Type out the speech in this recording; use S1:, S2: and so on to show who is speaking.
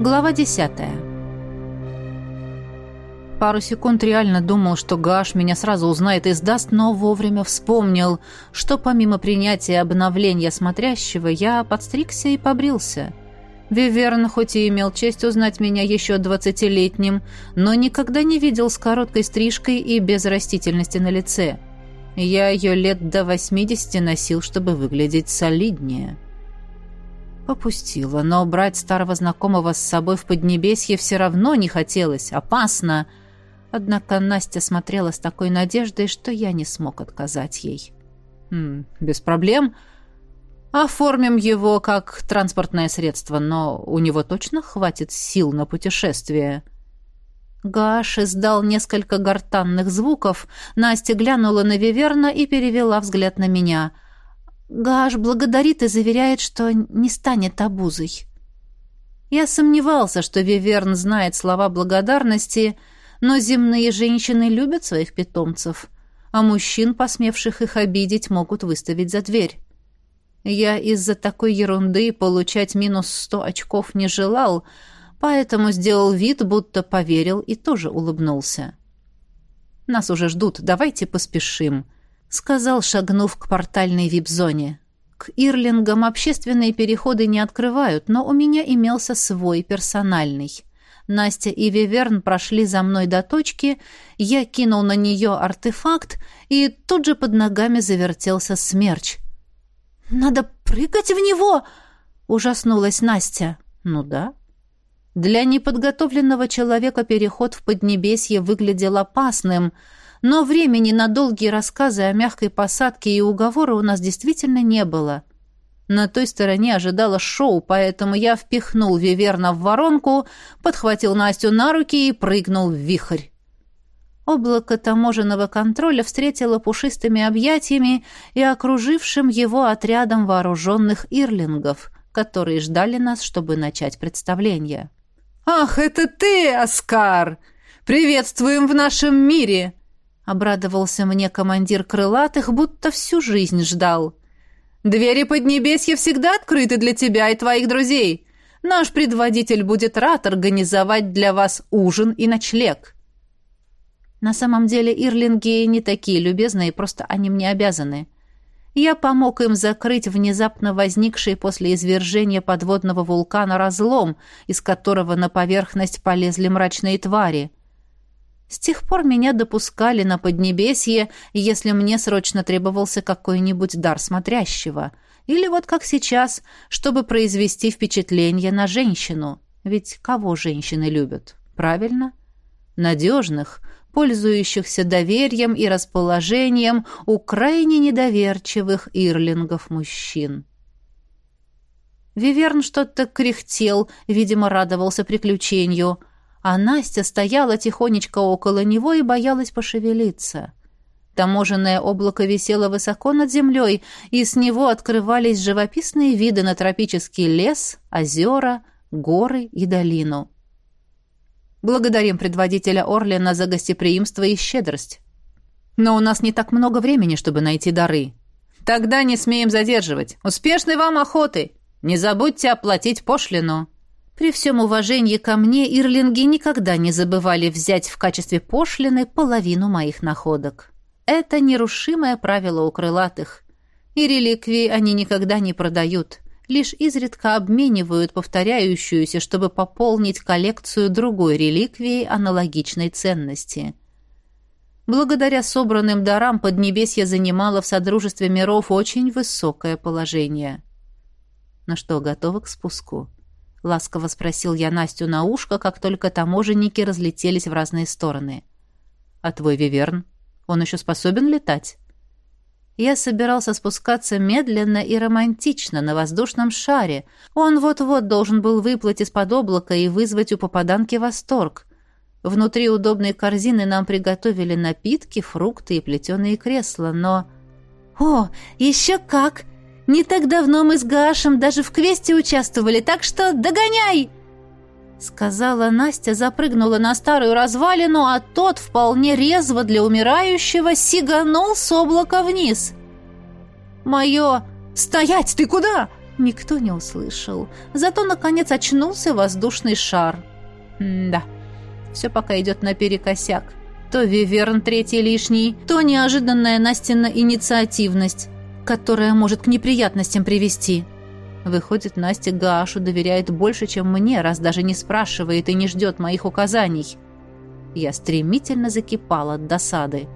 S1: Глава десятая. Пару секунд реально думал, что Гаш меня сразу узнает и сдаст, но вовремя вспомнил, что помимо принятия обновления смотрящего, я подстригся и побрился. Виверн хоть и имел честь узнать меня еще двадцатилетним, но никогда не видел с короткой стрижкой и без растительности на лице. Я ее лет до восьмидесяти носил, чтобы выглядеть солиднее. Попустила, но брать старого знакомого с собой в Поднебесье все равно не хотелось, опасно — Однако Настя смотрела с такой надеждой, что я не смог отказать ей. «Хм, «Без проблем. Оформим его как транспортное средство, но у него точно хватит сил на путешествие». Гаш издал несколько гортанных звуков. Настя глянула на Виверна и перевела взгляд на меня. Гаш благодарит и заверяет, что не станет обузой. Я сомневался, что Виверн знает слова благодарности, но земные женщины любят своих питомцев, а мужчин, посмевших их обидеть, могут выставить за дверь. Я из-за такой ерунды получать минус сто очков не желал, поэтому сделал вид, будто поверил и тоже улыбнулся. «Нас уже ждут, давайте поспешим», — сказал, шагнув к портальной вип-зоне. К Ирлингам общественные переходы не открывают, но у меня имелся свой персональный. Настя и Виверн прошли за мной до точки, я кинул на нее артефакт, и тут же под ногами завертелся смерч. «Надо прыгать в него!» — ужаснулась Настя. «Ну да». Для неподготовленного человека переход в Поднебесье выглядел опасным, но времени на долгие рассказы о мягкой посадке и уговоры у нас действительно не было. На той стороне ожидало шоу, поэтому я впихнул Виверна в воронку, подхватил Настю на руки и прыгнул в вихрь. Облако таможенного контроля встретило пушистыми объятиями и окружившим его отрядом вооруженных ирлингов, которые ждали нас, чтобы начать представление. «Ах, это ты, Оскар! Приветствуем в нашем мире!» Обрадовался мне командир крылатых, будто всю жизнь ждал. Двери Поднебесья всегда открыты для тебя и твоих друзей. Наш предводитель будет рад организовать для вас ужин и ночлег». На самом деле ирлинги не такие любезные, просто они мне обязаны. Я помог им закрыть внезапно возникший после извержения подводного вулкана разлом, из которого на поверхность полезли мрачные твари. С тех пор меня допускали на Поднебесье, если мне срочно требовался какой-нибудь дар смотрящего. Или вот как сейчас, чтобы произвести впечатление на женщину. Ведь кого женщины любят? Правильно? Надежных, пользующихся доверием и расположением у крайне недоверчивых ирлингов мужчин. Виверн что-то кряхтел, видимо, радовался приключению — а Настя стояла тихонечко около него и боялась пошевелиться. Таможенное облако висело высоко над землей, и с него открывались живописные виды на тропический лес, озера, горы и долину. Благодарим предводителя Орлина за гостеприимство и щедрость. Но у нас не так много времени, чтобы найти дары. Тогда не смеем задерживать. Успешной вам охоты! Не забудьте оплатить пошлину!» При всем уважении ко мне ирлинги никогда не забывали взять в качестве пошлины половину моих находок. Это нерушимое правило у крылатых. И реликвии они никогда не продают, лишь изредка обменивают повторяющуюся, чтобы пополнить коллекцию другой реликвии аналогичной ценности. Благодаря собранным дарам Поднебесье занимало в Содружестве миров очень высокое положение. На что, готовы к спуску? — ласково спросил я Настю на ушко, как только таможенники разлетелись в разные стороны. «А твой Виверн? Он еще способен летать?» Я собирался спускаться медленно и романтично на воздушном шаре. Он вот-вот должен был выплыть из-под облака и вызвать у попаданки восторг. Внутри удобной корзины нам приготовили напитки, фрукты и плетеные кресла, но... «О, еще как!» Не так давно мы с Гашем даже в квесте участвовали, так что догоняй!» Сказала Настя, запрыгнула на старую развалину, а тот вполне резво для умирающего сиганул с облака вниз. «Мое... Стоять! Ты куда?» Никто не услышал. Зато, наконец, очнулся воздушный шар. М да, все пока идет наперекосяк. То Виверн третий лишний, то неожиданная Настина инициативность, которая может к неприятностям привести. Выходит, Настя Гашу доверяет больше, чем мне, раз даже не спрашивает и не ждет моих указаний. Я стремительно закипала от досады.